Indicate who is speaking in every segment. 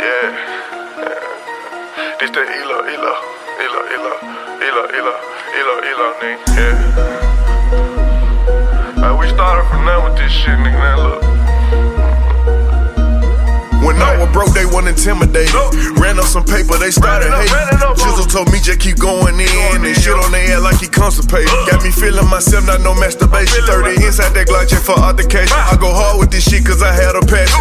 Speaker 1: Yeah. yeah. This the Elo, Elo, Elo, Elo, Elo, Elo, Elo, Elo, nigga. Yeah. Like, we started from there with this shit, nigga. Now look.
Speaker 2: When I was broke, they wasn't intimidated. Ran up some paper, they started
Speaker 1: Ran it up, ran it
Speaker 2: hating. Jizzle told me just keep going in and shit on their head like he constipated. Got me feeling myself, not no masturbation. 30 inside that Glock check for altercation. I go hard with this shit cause I had a passion.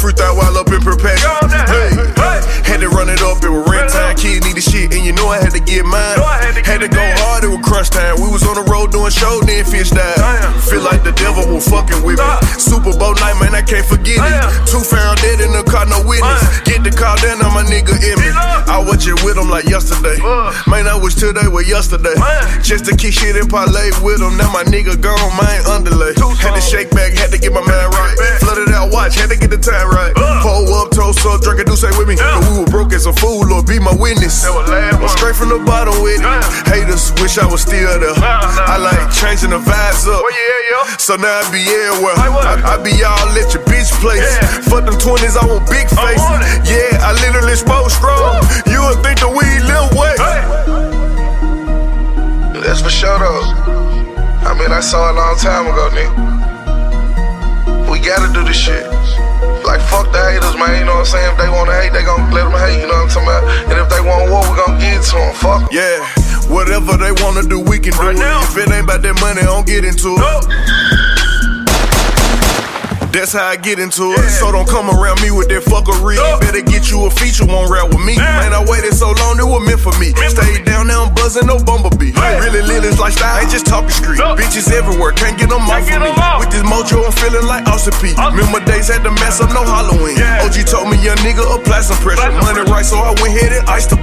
Speaker 2: Fruit out while up in preparation.
Speaker 1: Go on now.
Speaker 2: Hey,
Speaker 1: Hey.
Speaker 2: had to run it up, it was rent time. Kid needed shit, and you know I had to get mine.
Speaker 1: Had to
Speaker 2: go hard, it was crunch time. We was on the road doing show, then fish died. Feel like the devil was fucking with me. Super Bowl night, man, I can't forget it. Two found dead in the car, no witness. Get the car down on my nigga Emmy. I watch it with him like yesterday. Man, I wish today was yesterday. Just to keep shit in parlay with him. Now my nigga gone, mine underlay. Had to shake back, had to get my mind right. Flooded out up, toast up, drink a do say with me.
Speaker 1: Yeah.
Speaker 2: But we were broke as a fool, Lord, be my witness.
Speaker 1: That was last
Speaker 2: I'm straight from the bottom with it.
Speaker 1: Yeah.
Speaker 2: Haters wish I was still there.
Speaker 1: Nah, nah,
Speaker 2: I like
Speaker 1: nah.
Speaker 2: changing the vibes up.
Speaker 1: Where you at, yo?
Speaker 2: So now I be everywhere.
Speaker 1: Like?
Speaker 2: I, I be all at your bitch place.
Speaker 1: Yeah.
Speaker 2: Fuck them 20s, I want big
Speaker 1: I
Speaker 2: face. Yeah, I literally spoke strong. You would think the weed little way.
Speaker 1: Hey.
Speaker 3: That's for sure though. I mean, I saw it a long time ago, nigga. We gotta do this shit. Like, fuck the haters, man. You know what I'm saying? If they wanna hate, they gon' let them hate. You know what I'm talking about? And if they want war, we gon' give it to them. Fuck.
Speaker 2: Yeah, whatever they wanna do, we can
Speaker 1: Right
Speaker 2: do
Speaker 1: now.
Speaker 2: it. If it ain't about that money, I don't get into it. That's how I get into it. So don't come around me with that fuckery. Better get you a feature, won't rap with me. Man, I waited so long, it was meant for me. Stay down now, I'm buzzing, no bumblebee. Really live this lifestyle, ain't just talking street. Bitches everywhere, can't get them off of me. With this mojo, I'm feeling like Austin P. Remember days had to mess up, no Halloween. OG told me, young nigga, apply some pressure. Money right, so I went ahead and iced the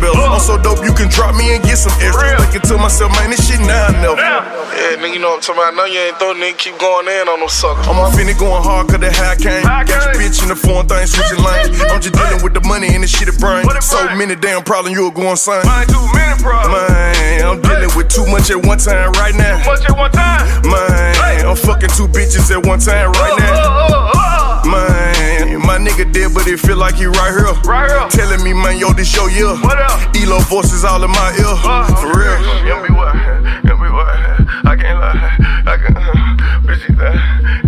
Speaker 2: so dope, you can drop me and get some extra.
Speaker 1: Real.
Speaker 2: Thinking to myself, man, this shit now I know.
Speaker 1: Now.
Speaker 3: Yeah, nigga, you know what I'm talking about? I know you ain't throw nigga, keep going in on them suckers.
Speaker 2: I'm off in it going hard, cause that how I came.
Speaker 1: How I
Speaker 2: Got your bitch in the phone thing, switching lanes. I'm just dealing with the money and the shit it brain.
Speaker 1: What it
Speaker 2: So
Speaker 1: bring?
Speaker 2: many damn problems, you'll go insane.
Speaker 1: Mine too many problems.
Speaker 2: Man, I'm dealing with too much at one time right now.
Speaker 1: Too Much at one time.
Speaker 2: Man, I'm fucking two bitches at one time right now nigga dead, but it feel like he right here.
Speaker 1: Right here.
Speaker 2: Telling me, man, yo, this your year.
Speaker 1: What up?
Speaker 2: Elo voices all in my ear.
Speaker 1: Uh,
Speaker 2: For real.
Speaker 1: What? What? I can't lie. I can't. Bitch,